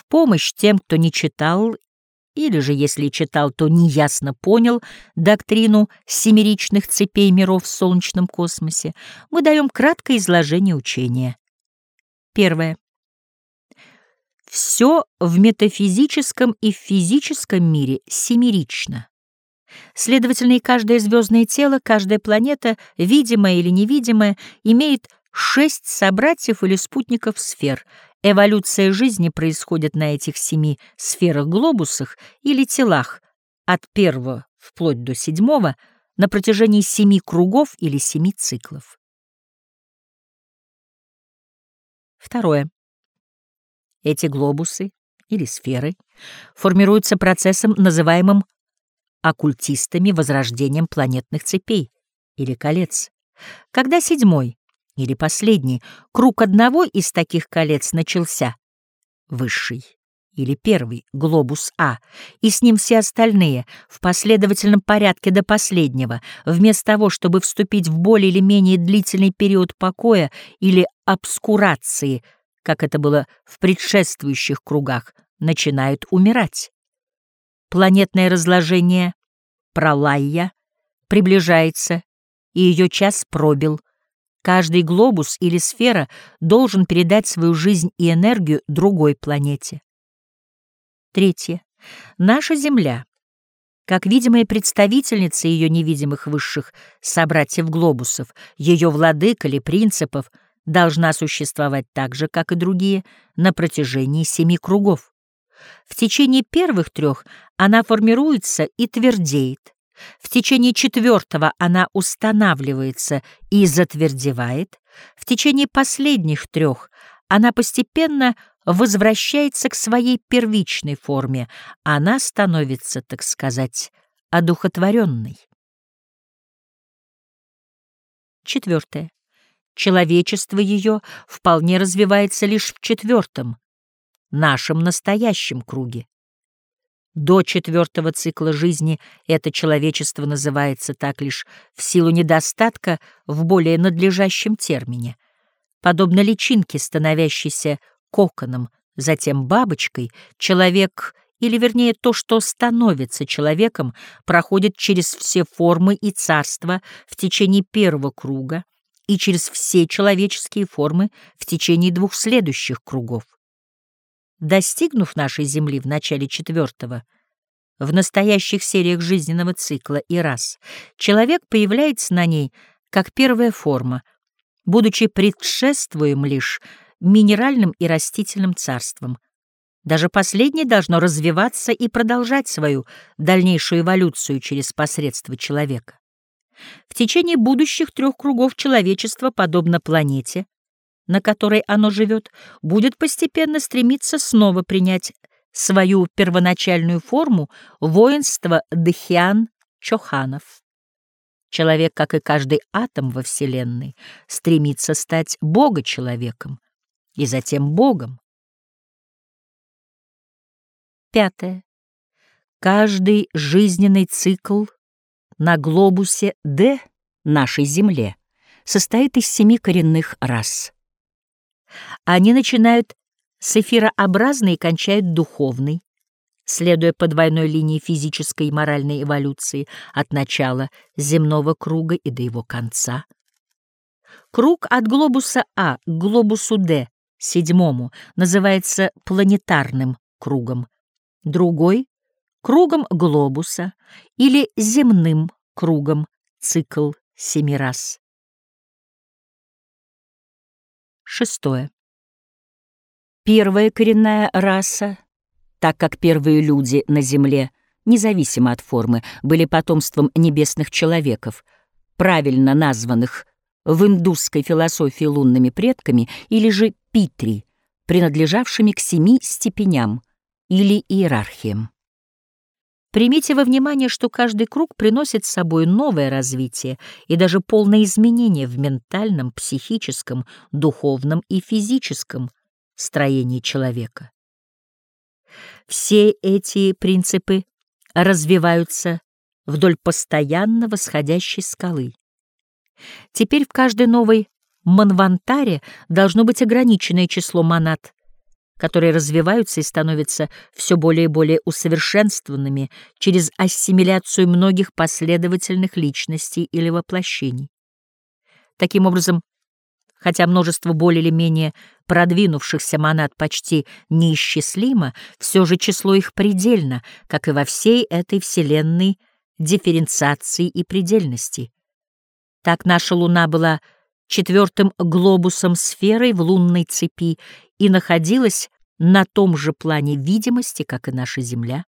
В помощь тем, кто не читал или же, если читал, то неясно понял доктрину семеричных цепей миров в солнечном космосе, мы даем краткое изложение учения. Первое. Все в метафизическом и физическом мире семерично. Следовательно, и каждое звездное тело, каждая планета, видимая или невидимая, имеет шесть собратьев или спутников сфер. Эволюция жизни происходит на этих семи сферах-глобусах или телах, от первого вплоть до седьмого, на протяжении семи кругов или семи циклов. Второе. Эти глобусы или сферы формируются процессом, называемым оккультистами возрождением планетных цепей или колец. Когда седьмой или последний круг одного из таких колец начался, высший или первый глобус А, и с ним все остальные в последовательном порядке до последнего, вместо того, чтобы вступить в более или менее длительный период покоя или обскурации, как это было в предшествующих кругах, начинают умирать. Планетное разложение Пралайя приближается, и ее час пробил. Каждый глобус или сфера должен передать свою жизнь и энергию другой планете. Третье. Наша Земля, как видимая представительница ее невидимых высших собратьев-глобусов, ее владык или принципов, должна существовать так же, как и другие, на протяжении семи кругов. В течение первых трех она формируется и твердеет. В течение четвертого она устанавливается и затвердевает. В течение последних трех она постепенно возвращается к своей первичной форме. Она становится, так сказать, одухотворенной. Четвертое. Человечество ее вполне развивается лишь в четвертом, нашем настоящем круге. До четвертого цикла жизни это человечество называется так лишь в силу недостатка в более надлежащем термине. Подобно личинке, становящейся коконом, затем бабочкой, человек, или вернее то, что становится человеком, проходит через все формы и царства в течение первого круга и через все человеческие формы в течение двух следующих кругов. Достигнув нашей Земли в начале четвертого, в настоящих сериях жизненного цикла и раз, человек появляется на ней как первая форма, будучи предшествуем лишь минеральным и растительным царством. Даже последнее должно развиваться и продолжать свою дальнейшую эволюцию через посредство человека. В течение будущих трех кругов человечество, подобно планете, на которой оно живет, будет постепенно стремиться снова принять свою первоначальную форму воинства Дхиан-Чоханов. Человек, как и каждый атом во Вселенной, стремится стать Бога-человеком и затем Богом. Пятое. Каждый жизненный цикл на глобусе Д нашей Земле состоит из семи коренных рас. Они начинают с эфирообразной и кончают духовной, следуя по двойной линии физической и моральной эволюции от начала земного круга и до его конца. Круг от глобуса А к глобусу Д, седьмому, называется планетарным кругом, другой — кругом глобуса или земным кругом, цикл семи раз. Шестое. Первая коренная раса, так как первые люди на Земле, независимо от формы, были потомством небесных человеков, правильно названных в индусской философии лунными предками или же питри, принадлежавшими к семи степеням или иерархиям. Примите во внимание, что каждый круг приносит с собой новое развитие и даже полное изменение в ментальном, психическом, духовном и физическом строении человека. Все эти принципы развиваются вдоль постоянно восходящей скалы. Теперь в каждой новой манвантаре должно быть ограниченное число монад, которые развиваются и становятся все более и более усовершенствованными через ассимиляцию многих последовательных личностей или воплощений. Таким образом, хотя множество более или менее продвинувшихся монад почти неисчислимо, все же число их предельно, как и во всей этой вселенной дифференциации и предельности. Так наша Луна была четвертым глобусом сферой в лунной цепи и находилась на том же плане видимости, как и наша Земля.